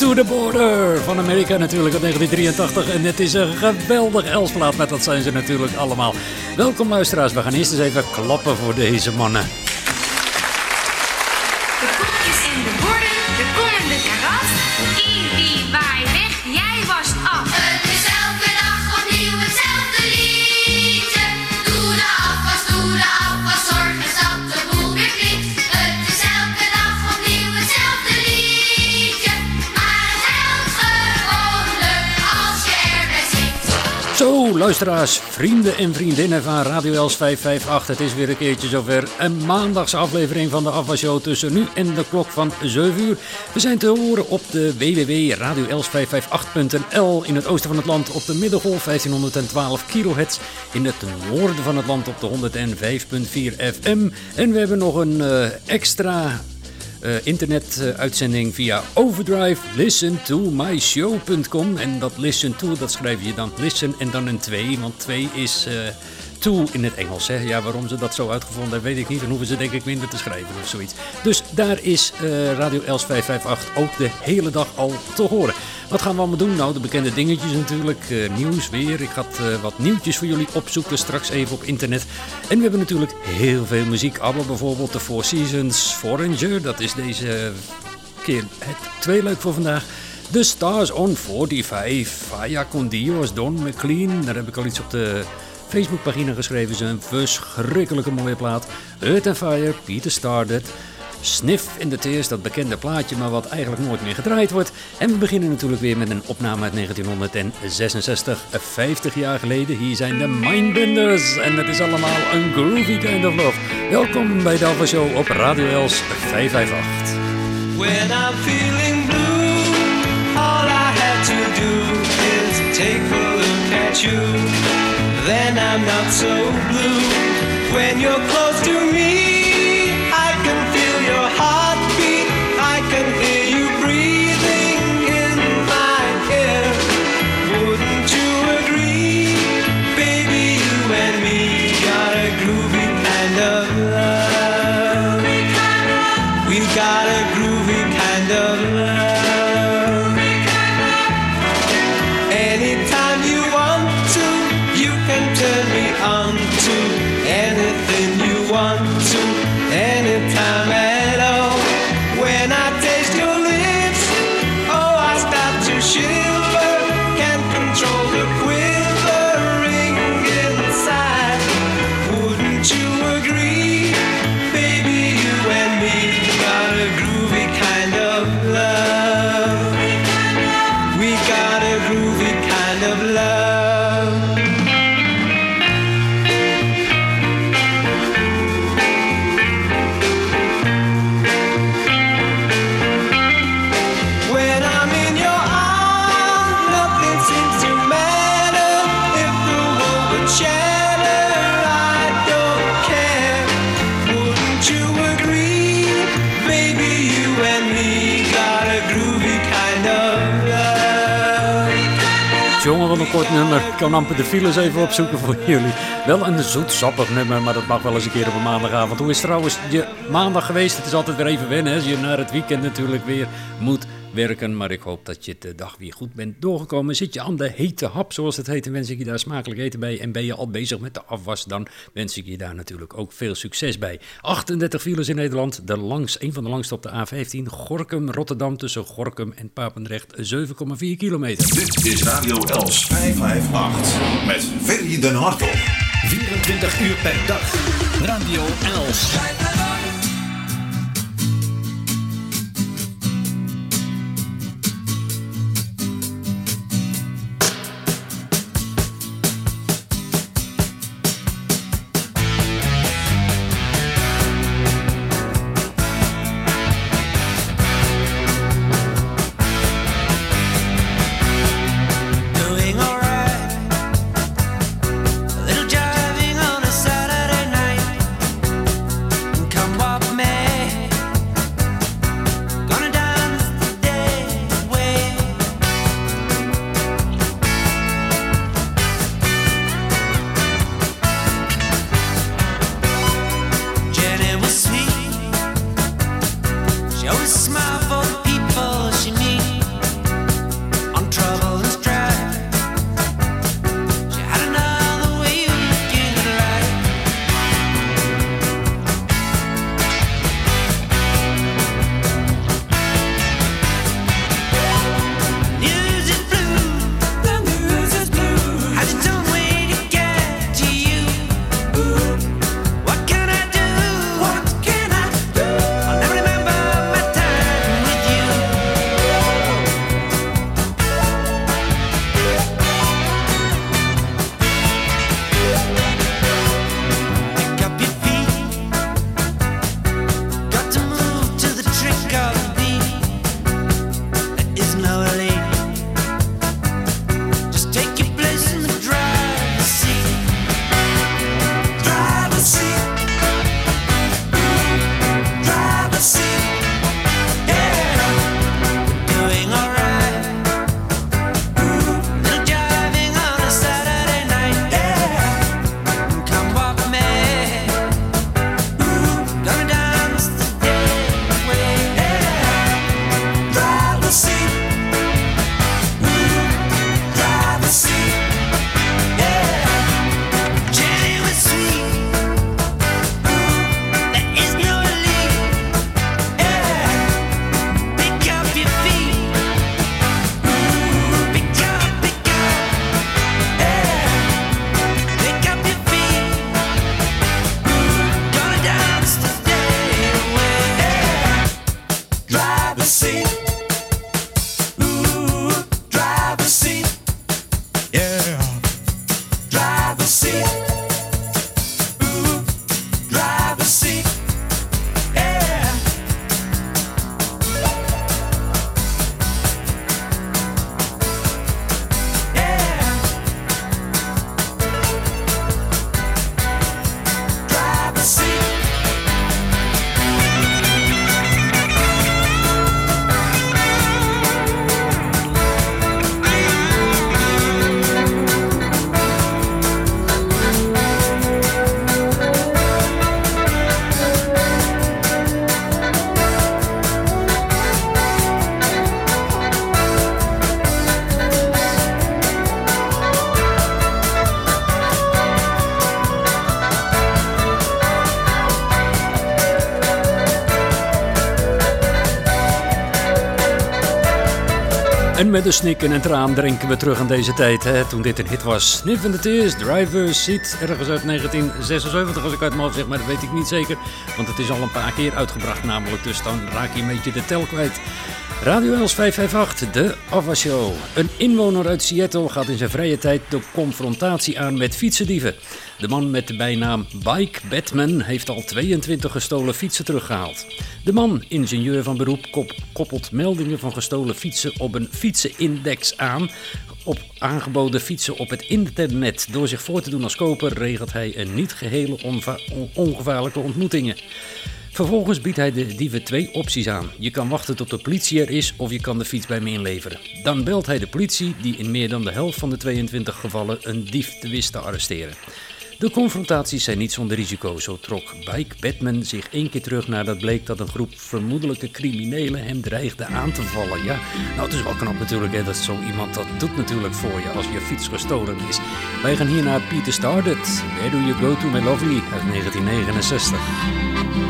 To the Border van Amerika natuurlijk uit 1983. En het is een geweldig Elsplaat, met dat zijn ze natuurlijk allemaal. Welkom luisteraars, we gaan eerst eens even klappen voor deze mannen. Luisteraars, vrienden en vriendinnen van Radio Els 558. Het is weer een keertje zover. Een maandagse aflevering van de Afwasshow tussen nu en de klok van 7 uur. We zijn te horen op de www.radioels558.nl in het oosten van het land op de middengolf 1512 kHz. In het noorden van het land op de 105.4 FM. En we hebben nog een uh, extra uh, internetuitzending via Overdrive. Listen to myshow.com. En dat listen to, dat schrijf je dan listen en dan een 2. Want 2 is uh, to in het Engels. Hè? Ja, waarom ze dat zo uitgevonden hebben, weet ik niet. Dan hoeven ze denk ik minder te schrijven of zoiets. Dus daar is Radio Els 558 ook de hele dag al te horen. Wat gaan we allemaal doen? Nou, de bekende dingetjes natuurlijk. Uh, nieuws weer. Ik ga uh, wat nieuwtjes voor jullie opzoeken straks even op internet. En we hebben natuurlijk heel veel muziek. ABBA bijvoorbeeld, de Four Seasons, Foreigner. Dat is deze keer het twee leuk voor vandaag. The Stars on 45. Faya con Dios, Don McLean. Daar heb ik al iets op de Facebookpagina geschreven. Ze een verschrikkelijke mooie plaat. Earth Fire, Peter Started. Sniff in the Tears, dat bekende plaatje, maar wat eigenlijk nooit meer gedraaid wordt. En we beginnen natuurlijk weer met een opname uit 1966, 50 jaar geleden. Hier zijn de Mindbenders en het is allemaal een groovy kind of love. Welkom bij de Alpha Show op Radio Els 558. When I'm feeling blue, all I have to do is take a look at you. Then I'm not so blue when you're close to me. Ik kan amper de files even opzoeken voor jullie. Wel een zoetsappig nummer, maar dat mag wel eens een keer op een maandagavond. Hoe is trouwens je maandag geweest? Het is altijd weer even wennen als je naar het weekend natuurlijk weer moet werken. Maar ik hoop dat je de dag weer goed bent doorgekomen. Zit je aan de hete hap, zoals het heet, en wens ik je daar smakelijk eten bij. En ben je al bezig met de afwas, dan wens ik je daar natuurlijk ook veel succes bij. 38 files in Nederland, de langs, een van de langste op de A15. Gorkum, Rotterdam tussen Gorkum en Papendrecht, 7,4 kilometer. Dit is Radio Els 558 met Ferry den Hartog. 24 uur per dag. Radio Els. En met een snik en traan drinken we terug aan deze tijd, hè, toen dit een hit was. Sniff and the Tears, Driver's Seat, ergens uit 1976 als ik uit mijn zeg, maar dat weet ik niet zeker. Want het is al een paar keer uitgebracht namelijk, dus dan raak je een beetje de tel kwijt. Radio Els 558, de Ava. Een inwoner uit Seattle gaat in zijn vrije tijd de confrontatie aan met fietsendieven. De man met de bijnaam Bike Batman heeft al 22 gestolen fietsen teruggehaald. De man, ingenieur van beroep, koppelt meldingen van gestolen fietsen op een fietsenindex aan. Op aangeboden fietsen op het internet. Door zich voor te doen als koper regelt hij een niet gehele ongevaarlijke ontmoetingen. Vervolgens biedt hij de dieven twee opties aan. Je kan wachten tot de politie er is of je kan de fiets bij me inleveren. Dan belt hij de politie die in meer dan de helft van de 22 gevallen een dief te wist te arresteren. De confrontaties zijn niet zonder risico. Zo trok Bike Batman zich één keer terug nadat bleek dat een groep vermoedelijke criminelen hem dreigde aan te vallen. Ja, nou het is wel knap natuurlijk hè, dat zo iemand dat doet natuurlijk voor je als je fiets gestolen is. Wij gaan hier naar Peter Stardet. Where do you go to my lovely uit 1969.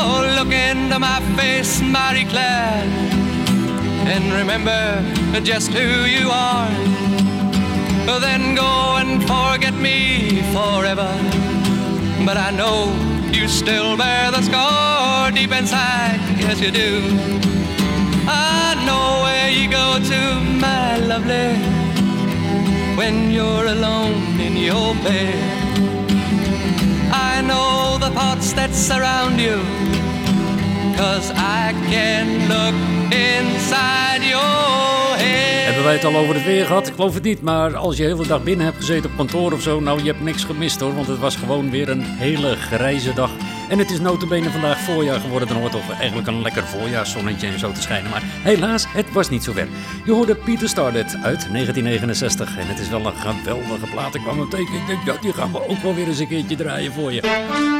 Look into my face, Mary Claire, and remember just who you are. Then go and forget me forever. But I know you still bear the scar deep inside, yes you do. I know where you go to, my lovely, when you're alone in your bed. That surround you. I can look inside your head. Hebben wij het al over het weer gehad? Ik geloof het niet, maar als je de hele dag binnen hebt gezeten op kantoor of zo, nou je hebt niks gemist hoor, want het was gewoon weer een hele grijze dag. En het is notabene vandaag voorjaar geworden. Dan hoort toch eigenlijk een lekker voorjaarszonnetje en zo te schijnen. Maar helaas, het was niet zo ver. Je hoorde Peter Stardust uit 1969. En het is wel een geweldige plaat. Ik kwam hem tegen. Ik denk, ja, die gaan we ook wel weer eens een keertje draaien voor je.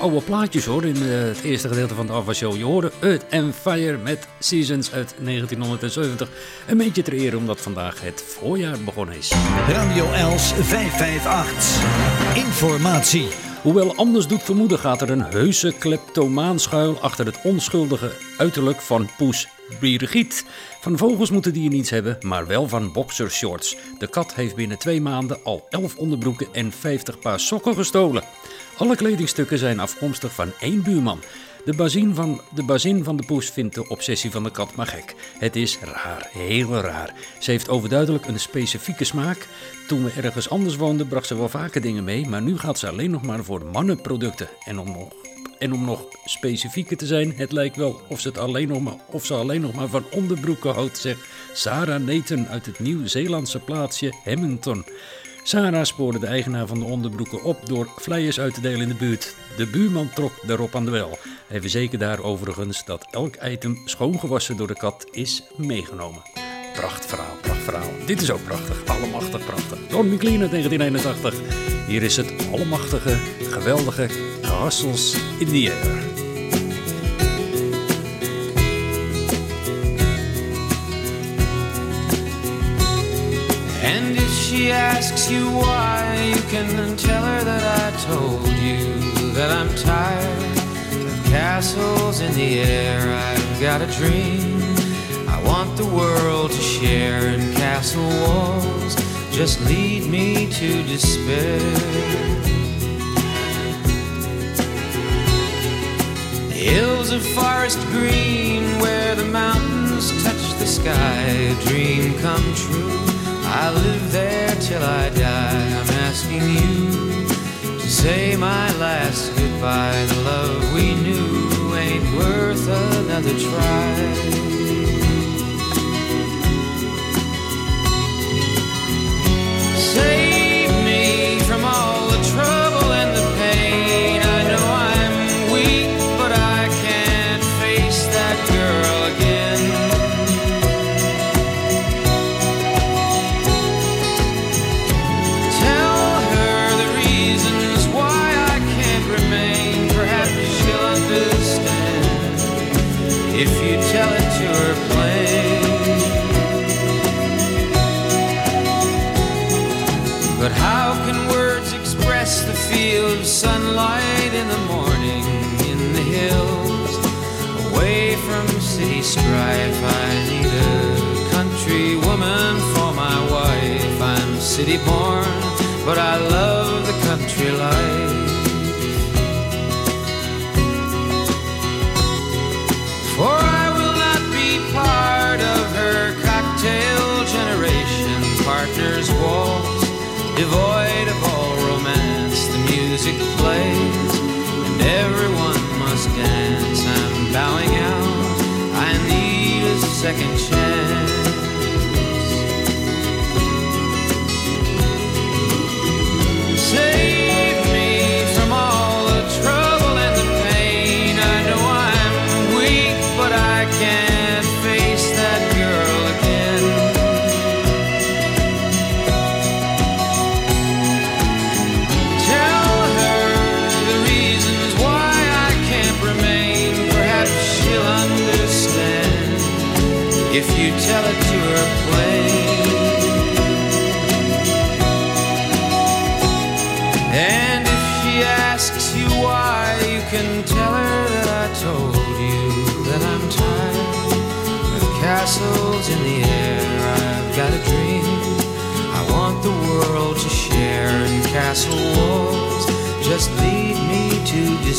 Oude plaatjes hoor. In uh, het eerste gedeelte van de Alpha Show. Je hoorde Earth and Fire met Seasons uit 1970. Een beetje te eren omdat vandaag het voorjaar begonnen is. Radio Els 558. Informatie. Hoewel anders doet vermoeden gaat er een heuse kleptomaan schuil achter het onschuldige uiterlijk van Poes Brigitte. Van vogels moeten die niets hebben, maar wel van boxershorts. De kat heeft binnen twee maanden al 11 onderbroeken en 50 paar sokken gestolen. Alle kledingstukken zijn afkomstig van één buurman. De bazin, van, de bazin van de poes vindt de obsessie van de kat maar gek. Het is raar, heel raar. Ze heeft overduidelijk een specifieke smaak. Toen we ergens anders woonden bracht ze wel vaker dingen mee, maar nu gaat ze alleen nog maar voor mannenproducten. En om nog en om nog specifieker te zijn, het lijkt wel of ze, het alleen nog maar, of ze alleen nog maar van onderbroeken houdt, zegt Sarah Nathan uit het Nieuw-Zeelandse plaatsje Hamilton. Sarah spoorde de eigenaar van de onderbroeken op door flyers uit te delen in de buurt. De buurman trok daarop aan de wel. Hij verzekerde daar overigens dat elk item schoongewassen door de kat is meegenomen. Prachtverhaal, prachtverhaal. Dit is ook prachtig, allemachtig prachtig. Don McLean uit 1981. Hier is het allemachtige, geweldige Castles in the Air. And if she asks you why, you can tell her that I told you that I'm tired of castles in the air. I've got a dream I want the world to share, and castle walls just lead me to despair. Hills of forest green where the mountains touch the sky, a dream come true. I live there till I die. I'm asking you to say my last goodbye. The love we knew ain't worth another try. Sunlight in the morning in the hills? Away from city strife, I need a country woman for my wife. I'm city born, but I love the country life. Bowing out. I need a second chance. Ik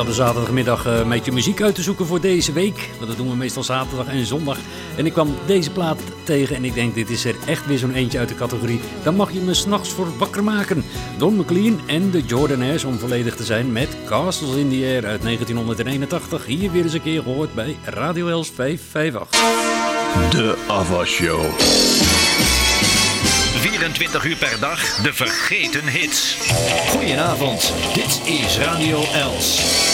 zat de zaterdagmiddag eh, een beetje muziek uit te zoeken voor deze week. Want dat doen we meestal zaterdag en zondag. En ik kwam deze plaat tegen en ik denk dit is er echt weer zo'n eentje uit de categorie. Dan mag je me s'nachts voor wakker maken. Don McLean en de Jordanaires om volledig te zijn met Castles in the Air uit 1981. Hier weer eens een keer gehoord bij Radio Els 558. De Ava Show. 24 uur per dag de vergeten hits. Goedenavond, dit is Radio Els.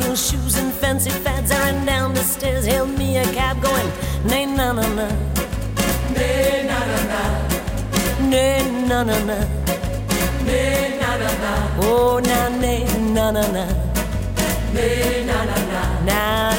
Heel shoes and fancy fads, I ran down the stairs, hailed me a cab going nay na na na, nay na na na, nay na na na, nay na na na, oh na nay na na na, nay na na na, na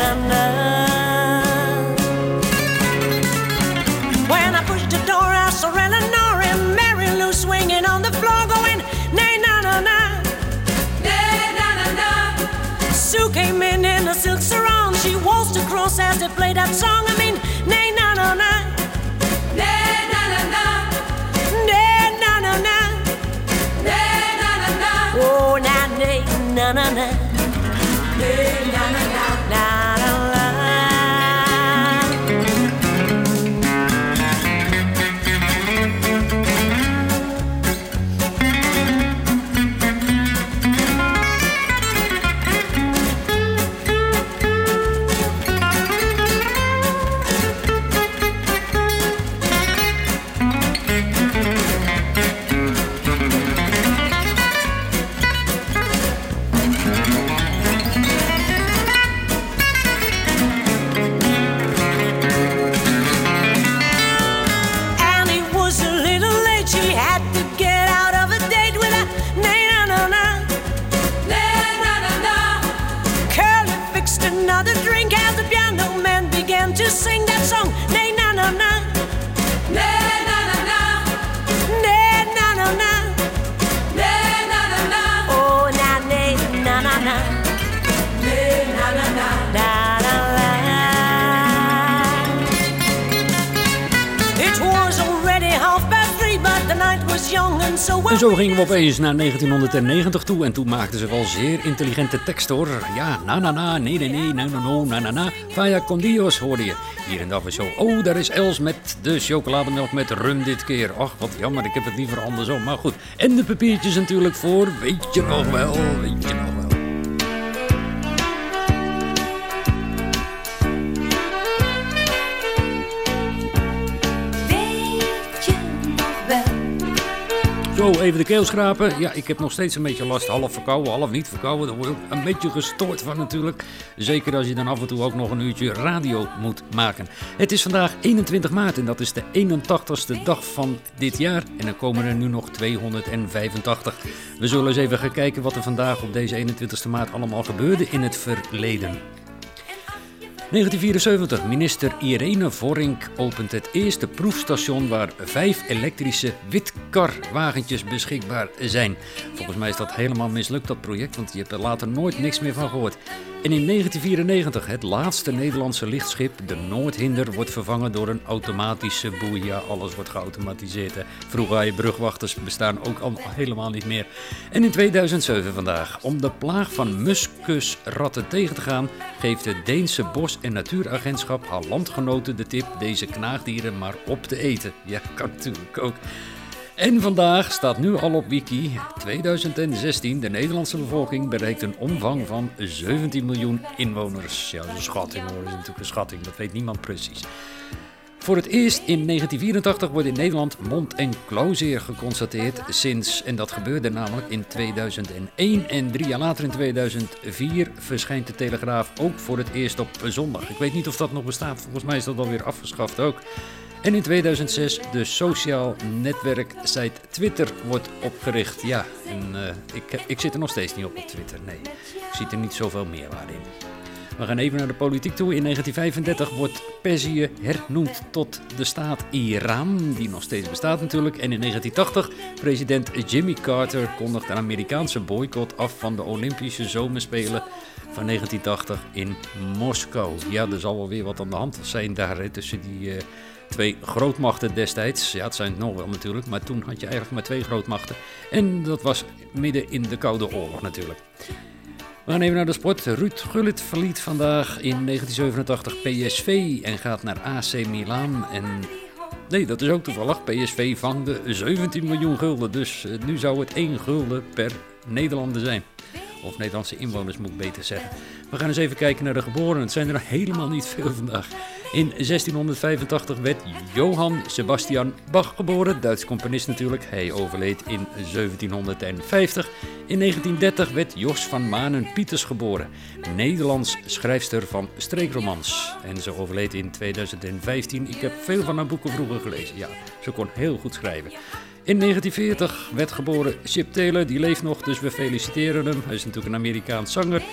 As they play that song. Another drink as the piano man began to sing that song. En zo gingen we opeens naar 1990 toe en toen maakten ze wel zeer intelligente teksten hoor. Ja, na na na, nee nee nee, na na no, na na na. Vaya con Dios hoorde je. Hier in de show. Oh, daar is Els met de chocolademelk met rum dit keer. Ach, wat jammer, ik heb het liever andersom. Maar goed. En de papiertjes natuurlijk voor, weet je nog wel, weet je nog wel. Zo, even de keel schrapen. Ja, ik heb nog steeds een beetje last. Half verkouden, half niet verkouden. Daar word een beetje gestoord van natuurlijk. Zeker als je dan af en toe ook nog een uurtje radio moet maken. Het is vandaag 21 maart en dat is de 81ste dag van dit jaar. En dan komen er nu nog 285. We zullen eens even gaan kijken wat er vandaag op deze 21ste maart allemaal gebeurde in het verleden. 1974. Minister Irene Vorink opent het eerste proefstation waar vijf elektrische witkarwagentjes beschikbaar zijn. Volgens mij is dat helemaal mislukt, dat project, want je hebt er later nooit niks meer van gehoord. En in 1994, het laatste Nederlandse lichtschip, de Noordhinder, wordt vervangen door een automatische boei. Ja, alles wordt geautomatiseerd. Hè. Vroeger brugwachters, bestaan ook al helemaal niet meer. En in 2007 vandaag, om de plaag van muskusratten tegen te gaan, geeft het Deense Bos- en Natuuragentschap haar landgenoten de tip deze knaagdieren maar op te eten. Ja, kan natuurlijk ook. En vandaag staat nu al op Wiki 2016. De Nederlandse bevolking bereikt een omvang van 17 miljoen inwoners. Ja, dat is een schatting hoor, dat is natuurlijk een schatting, dat weet niemand precies. Voor het eerst in 1984 wordt in Nederland mond- en klauwzeer geconstateerd sinds, en dat gebeurde namelijk in 2001 en drie jaar later in 2004 verschijnt de Telegraaf ook voor het eerst op zondag. Ik weet niet of dat nog bestaat, volgens mij is dat alweer afgeschaft ook. En in 2006 de sociaal netwerksite Twitter wordt opgericht. Ja, en eh, ik, ik zit er nog steeds niet op op Twitter, nee. Ik zie er niet zoveel meerwaarde in. We gaan even naar de politiek toe. In 1935 wordt Perzië hernoemd tot de staat Iran, die nog steeds bestaat natuurlijk. En in 1980, president Jimmy Carter kondigt een Amerikaanse boycott af van de Olympische Zomerspelen van 1980 in Moskou. Ja, er zal wel weer wat aan de hand zijn daar tussen die eh, twee grootmachten destijds. Ja, het zijn het nog wel natuurlijk, maar toen had je eigenlijk maar twee grootmachten. En dat was midden in de Koude Oorlog natuurlijk. We gaan even naar de sport. Ruud Gullit verliet vandaag in 1987 PSV en gaat naar AC Milan. En nee, dat is ook toevallig. PSV vangde 17 miljoen gulden. Dus eh, nu zou het 1 gulden per Nederlander zijn. Of Nederlandse inwoners moet ik beter zeggen. We gaan eens even kijken naar de geboren. Het zijn er helemaal niet veel vandaag. In 1685 werd Johann Sebastian Bach geboren, Duits componist natuurlijk. Hij overleed in 1750. In 1930 werd Jos van Manen Pieters geboren, Nederlands schrijfster van streekromans. En ze overleed in 2015. Ik heb veel van haar boeken vroeger gelezen. Ja, ze kon heel goed schrijven. In 1940 werd geboren Chip Taylor, die leeft nog, dus we feliciteren hem. Hij is natuurlijk een Amerikaans zanger.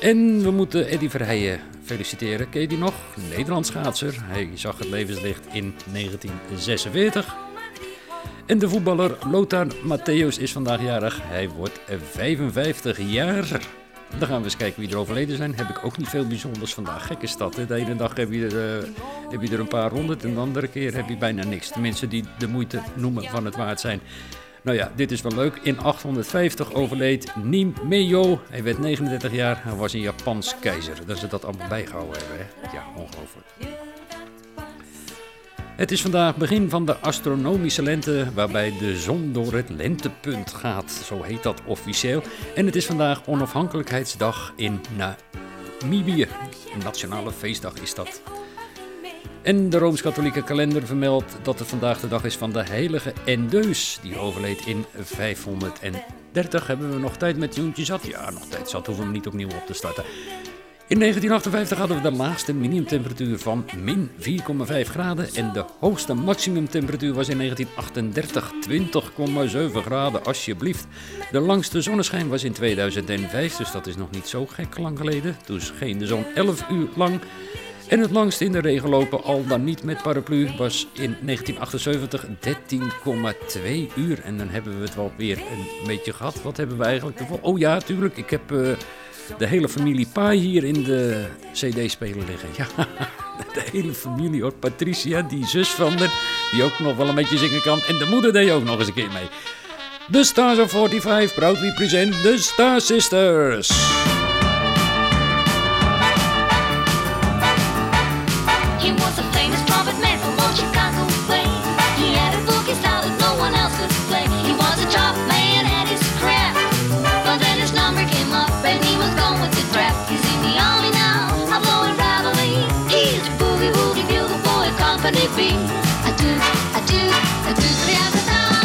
En we moeten Eddie Verheijen feliciteren. Ken je die nog? Nederlands schaatser. Hij zag het levenslicht in 1946. En de voetballer Lothar Matthäus is vandaag jarig. Hij wordt 55 jaar. Dan gaan we eens kijken wie er overleden zijn. Heb ik ook niet veel bijzonders vandaag. Gekke stad. Hè? De ene dag heb je, er, uh, heb je er een paar honderd en de andere keer heb je bijna niks. De mensen die de moeite noemen van het waard zijn. Nou ja, dit is wel leuk. In 850 overleed Nim Meio. Hij werd 39 jaar. Hij was een Japans keizer. Dat ze dat allemaal bijgehouden hebben. Hè? Ja, ongelooflijk. Het is vandaag begin van de astronomische lente, waarbij de zon door het lentepunt gaat. Zo heet dat officieel. En het is vandaag onafhankelijkheidsdag in Namibië. Nationale feestdag is dat. En de Rooms-Katholieke kalender vermeldt dat het vandaag de dag is van de heilige Endeus. Die overleed in 530. Hebben we nog tijd met Joentje zat? Ja, nog tijd zat. Hoeven we niet opnieuw op te starten. In 1958 hadden we de laagste minimumtemperatuur van min 4,5 graden en de hoogste maximumtemperatuur was in 1938 20,7 graden, alsjeblieft. De langste zonneschijn was in 2005, dus dat is nog niet zo gek lang geleden. Toen scheen de zon 11 uur lang. En het langst in de regen lopen, al dan niet met paraplu, was in 1978 13,2 uur. En dan hebben we het wel weer een beetje gehad. Wat hebben we eigenlijk ervoor? Oh ja, tuurlijk, ik heb... Uh, de hele familie Pai hier in de CD-speler liggen. Ja, de hele familie hoor. Patricia, die zus van de, die ook nog wel een beetje zingen kan. En de moeder deed ook nog eens een keer mee. The Stars of 45 proudly present the Star Sisters. Company B. I do, I do, I do,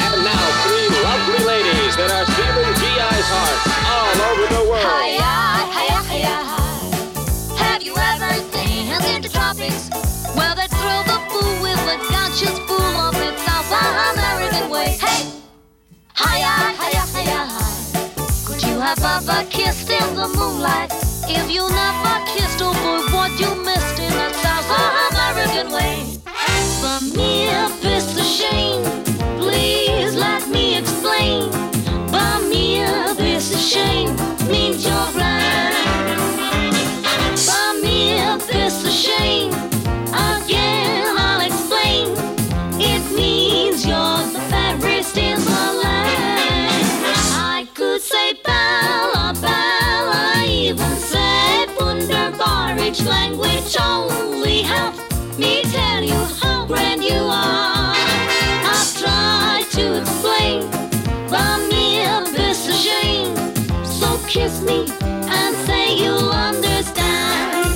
And now three lovely ladies that are stealing GI's hearts all over the world. Hiya, hiya, hiya, hi. Have you ever danced in the tropics? Well, they throw the fool with a conscious fool of it South American way. Hey, hiya, hiya, hiya, hi. Could you have ever kissed in the moonlight? If you never kissed, oh boy, what you missed in that South American way. For me, shame. Please let me explain. Me, shame. Means you're me, shame. Again, I'll explain. It means you're the fairest in the land. I could say Bella, Bella, even say. Each language only helps kiss me and say you'll understand.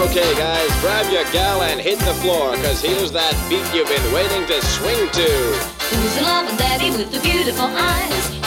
Okay, guys, grab your gal and hit the floor, cause here's that beat you've been waiting to swing to. Who's in love with daddy with the beautiful eyes?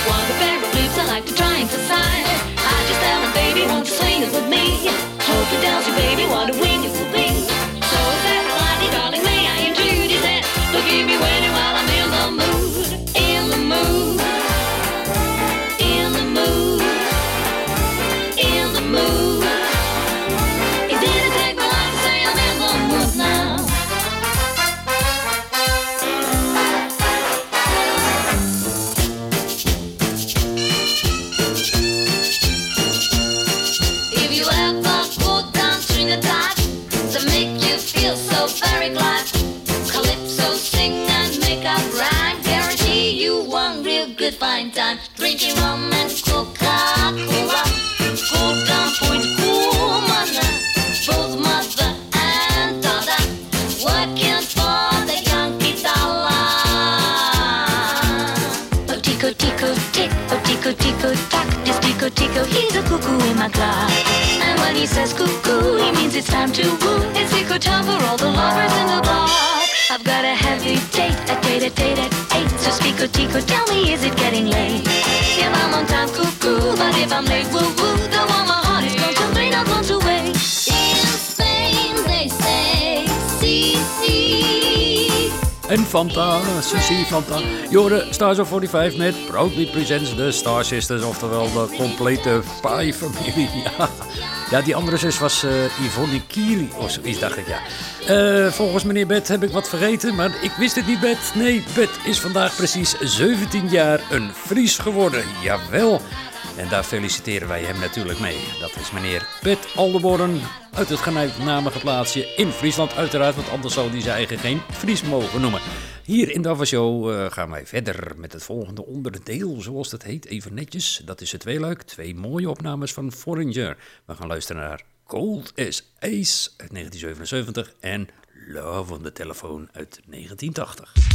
Fanta, Susie Fanta. Jorden, Stars of 45 met Proudly Presents de Star Sisters, oftewel de complete Pie-familie. Ja. ja, die andere zus was eh, Yvonne Kiri, of zoiets dacht ik, ja. Eh, volgens meneer Bet heb ik wat vergeten, maar ik wist het niet, Bet. Nee, Bet is vandaag precies 17 jaar een Fries geworden, jawel. En daar feliciteren wij hem natuurlijk mee. Dat is meneer Bet Aldeborn uit het gelijknamige plaatsje in Friesland uiteraard, want anders zou hij zijn eigen geen Fries mogen noemen. Hier in de Ava Show eh, gaan wij verder met het volgende onderdeel, zoals dat heet, even netjes. Dat is het tweeluik, twee mooie opnames van Foreigner. We gaan luisteren naar Cold as Ace uit 1977 en Love on the Telephone uit 1980.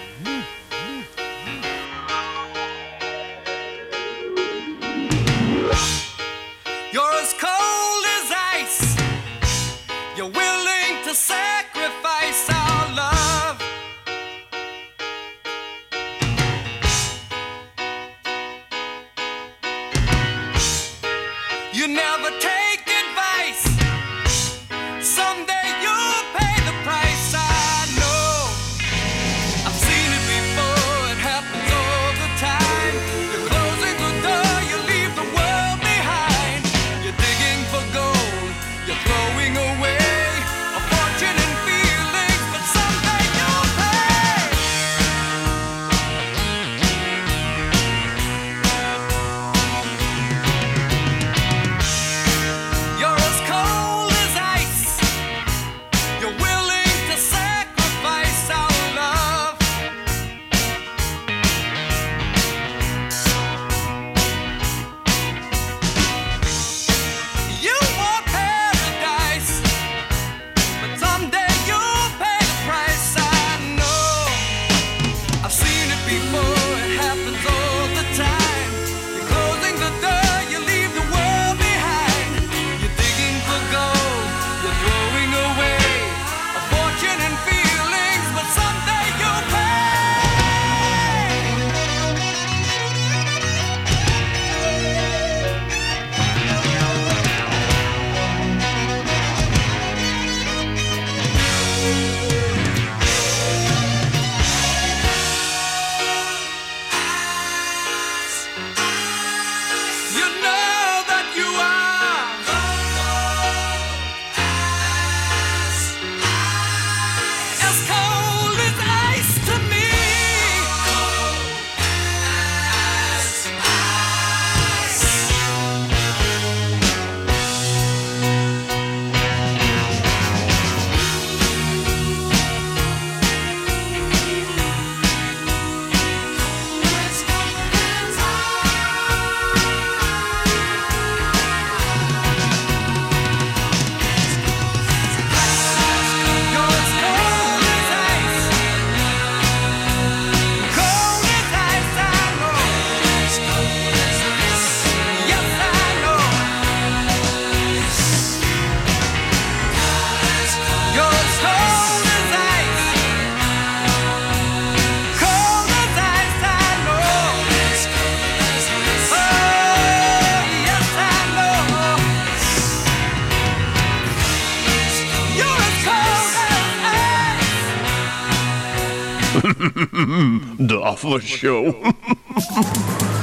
De afwasshow.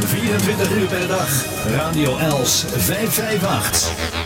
24 uur per dag. Radio Els 558.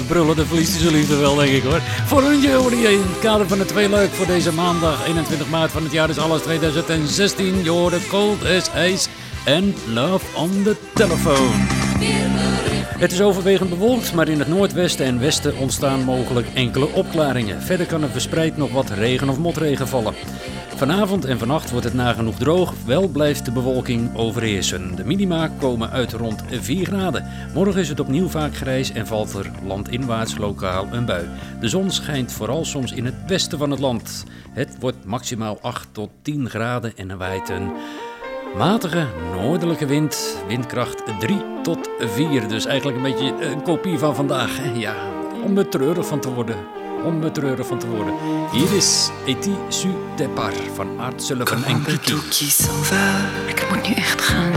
Brullen, dan verliest hij zijn liefde wel, denk ik hoor. Voor een jury in het kader van het twee leuk voor deze maandag 21 maart van het jaar is alles 2016. Je hoorde Cold as Ice en Love on the Telephone. Het is overwegend bewolkt, maar in het noordwesten en westen ontstaan mogelijk enkele opklaringen. Verder kan er verspreid nog wat regen of motregen vallen. Vanavond en vannacht wordt het nagenoeg droog, wel blijft de bewolking overheersen. De minima komen uit rond 4 graden. Morgen is het opnieuw vaak grijs en valt er landinwaarts lokaal een bui. De zon schijnt vooral soms in het westen van het land. Het wordt maximaal 8 tot 10 graden en er waait een matige noordelijke wind, windkracht 3 tot 4. Dus eigenlijk een beetje een kopie van vandaag. hè? Ja, om er treurig van te worden. Om treurig van te worden. Hier is Eti Su Depart van Art Sullivan en Kiki. qui s'en va. Ik moet nu echt gaan.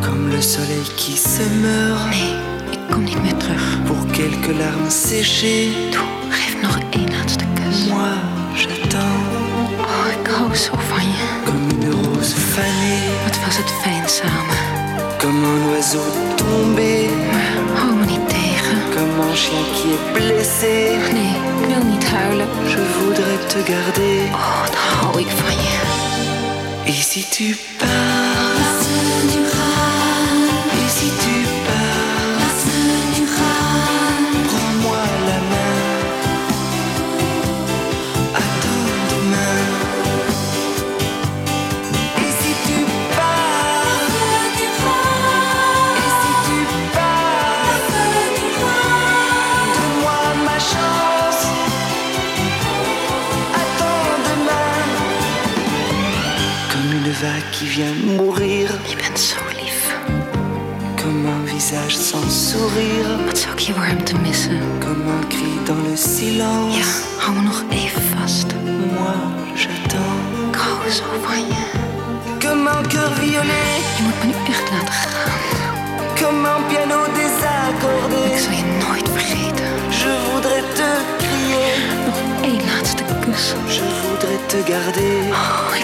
Comme le soleil qui se meurt. Nee, ik kom niet meer terug. Pour quelques larmes séchées. Toe, geef nog één laatste kus. Moi, j'attends. Oh, ik hou zo van je. Comme une rose fanée. Wat was het fijn samen. Comme un oiseau tombé. Un chien qui est blessé. Nee, ik wil niet huilen. Je voudrais te garder. Oh, wat hou ik van je. Et si tu pars. Vient mourir. Je bent zo lief. Comme un visage sans sourire. Wat zou ik je warmte missen? Comme un cri dans le silence. Ja, hou me nog even vast. Moi, j'attends. Ik hou zo van je. Comme un cœur violet. Je moet me nu echt laten gaan. Comme un piano désaccordé. Ik zal je nooit vergeten. Je voudrais te crier. Nog één laatste kus. Je voudrais te garder. Oh,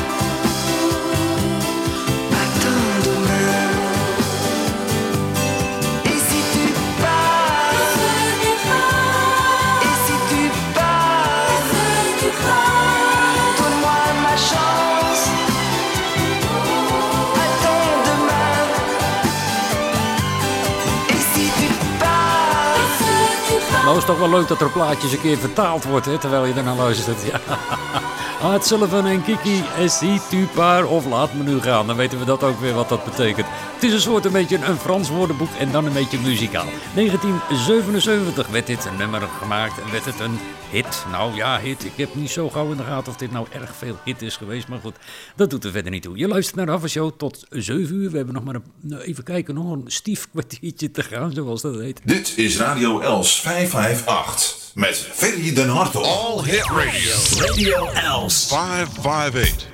is toch wel leuk dat er plaatjes een keer vertaald wordt, hè, terwijl je ernaar luistert. Ja. Art Sullivan en Kiki, Essie Tupar of Laat me nu gaan. Dan weten we dat ook weer wat dat betekent. Het is een soort een beetje een Frans woordenboek en dan een beetje muzikaal. 1977 werd dit een nummer gemaakt en werd het een hit. Nou ja, hit. Ik heb niet zo gauw in de gaten of dit nou erg veel hit is geweest. Maar goed, dat doet er verder niet toe. Je luistert naar de tot 7 uur. We hebben nog maar een, nou, even kijken, nog een stief kwartiertje te gaan, zoals dat heet. Dit is Radio Els 558 met Ferry den Hartog. All Hit Radio. Radio Els. 558.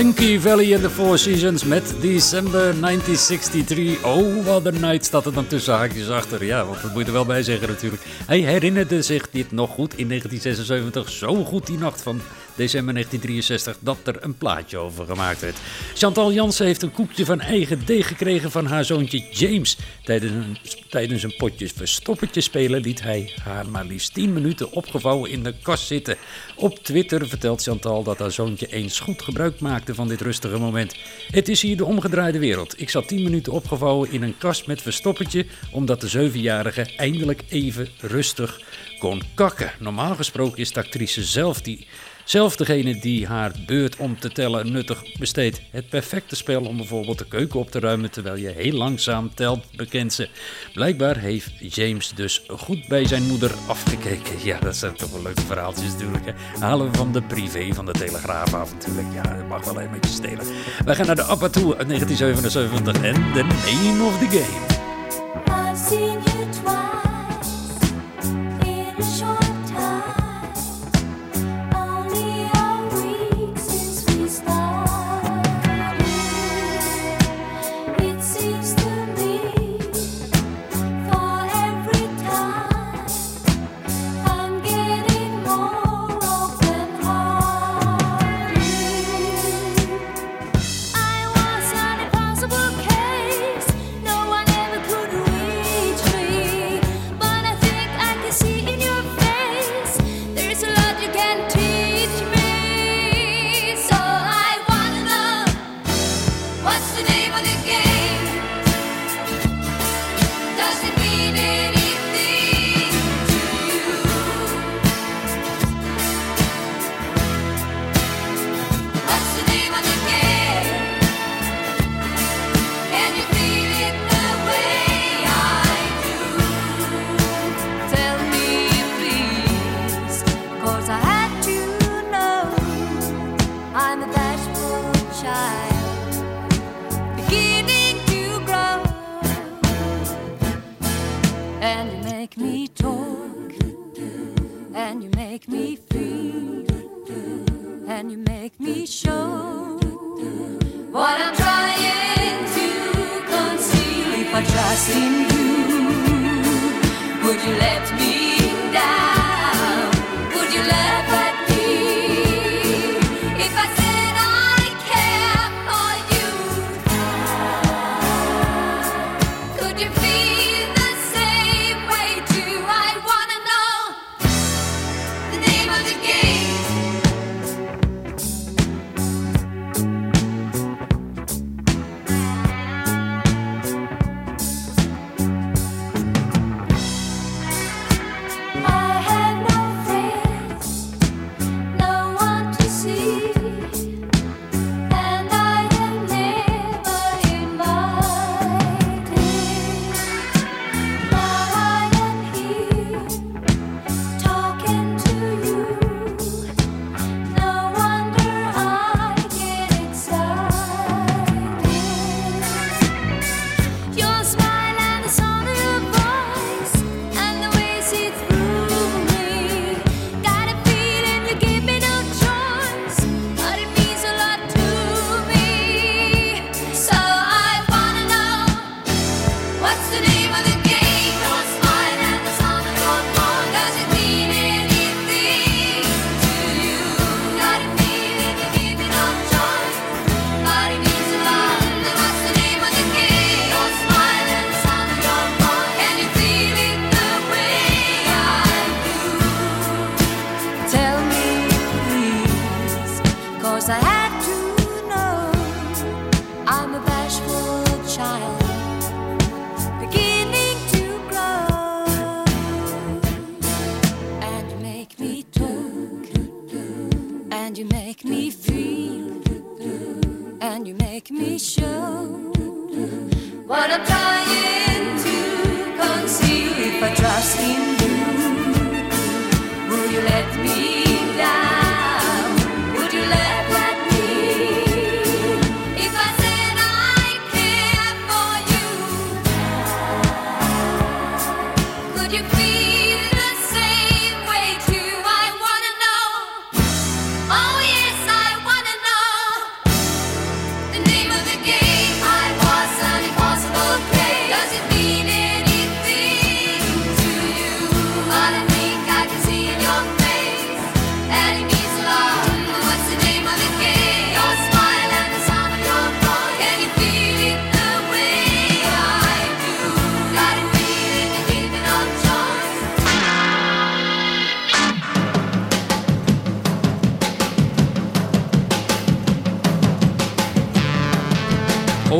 Frankie Valley in the Four Seasons met December 1963. Oh, what a night staat er dan tussen haakjes achter. Ja, want dat moet je er wel bij zeggen natuurlijk. Hij herinnerde zich dit nog goed in 1976. Zo goed die nacht van december 1963 dat er een plaatje over gemaakt werd. Chantal Jansen heeft een koekje van eigen deeg gekregen van haar zoontje James. Tijdens een, tijdens een potje verstoppertje spelen liet hij haar maar liefst 10 minuten opgevouwen in de kast zitten. Op Twitter vertelt Chantal dat haar zoontje eens goed gebruik maakte van dit rustige moment. Het is hier de omgedraaide wereld. Ik zat 10 minuten opgevouwen in een kast met verstoppertje, omdat de zevenjarige eindelijk even rustig kon kakken. Normaal gesproken is de actrice zelf die zelf degene die haar beurt om te tellen nuttig besteedt. Het perfecte spel om bijvoorbeeld de keuken op te ruimen terwijl je heel langzaam telt, bekent ze. Blijkbaar heeft James dus goed bij zijn moeder afgekeken. Ja, dat zijn toch wel leuke verhaaltjes natuurlijk. Halen we van de privé van de Telegraaf af natuurlijk. Ja, dat mag wel een beetje stelen. Wij gaan naar de toe uit 1977 en The Name of the Game. I've seen twice in a short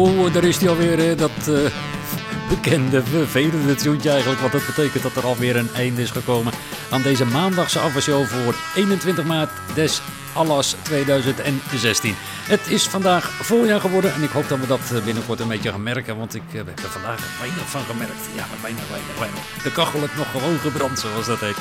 Zo, daar is hij alweer, dat eh, bekende, vervelende tune eigenlijk. Want dat betekent dat er alweer een einde is gekomen aan deze maandagse afwasshow voor 21 maart des Allas 2016. Het is vandaag voorjaar geworden en ik hoop dat we dat eh, binnenkort een beetje gaan merken. Want ik eh, heb er vandaag weinig van gemerkt. Ja, weinig, weinig, weinig. De kachel heeft nog gewoon gebrand, zoals dat heet.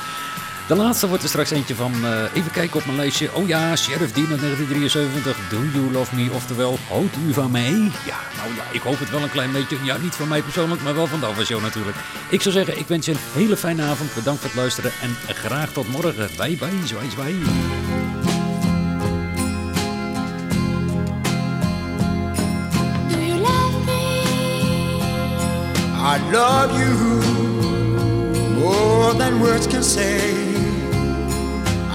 De laatste wordt er straks eentje van, eh, even kijken op mijn lijstje. Oh ja, Sheriff Dean uit 1973, Do You Love Me? Oftewel, houdt u van mij? Ja, nou ja, ik hoop het wel een klein beetje. Ja, niet van mij persoonlijk, maar wel van de Show natuurlijk. Ik zou zeggen, ik wens je een hele fijne avond. Bedankt voor het luisteren en graag tot morgen. Bye bye, zwaai zwaai. Do you love me? I love you more than words can say.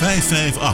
558.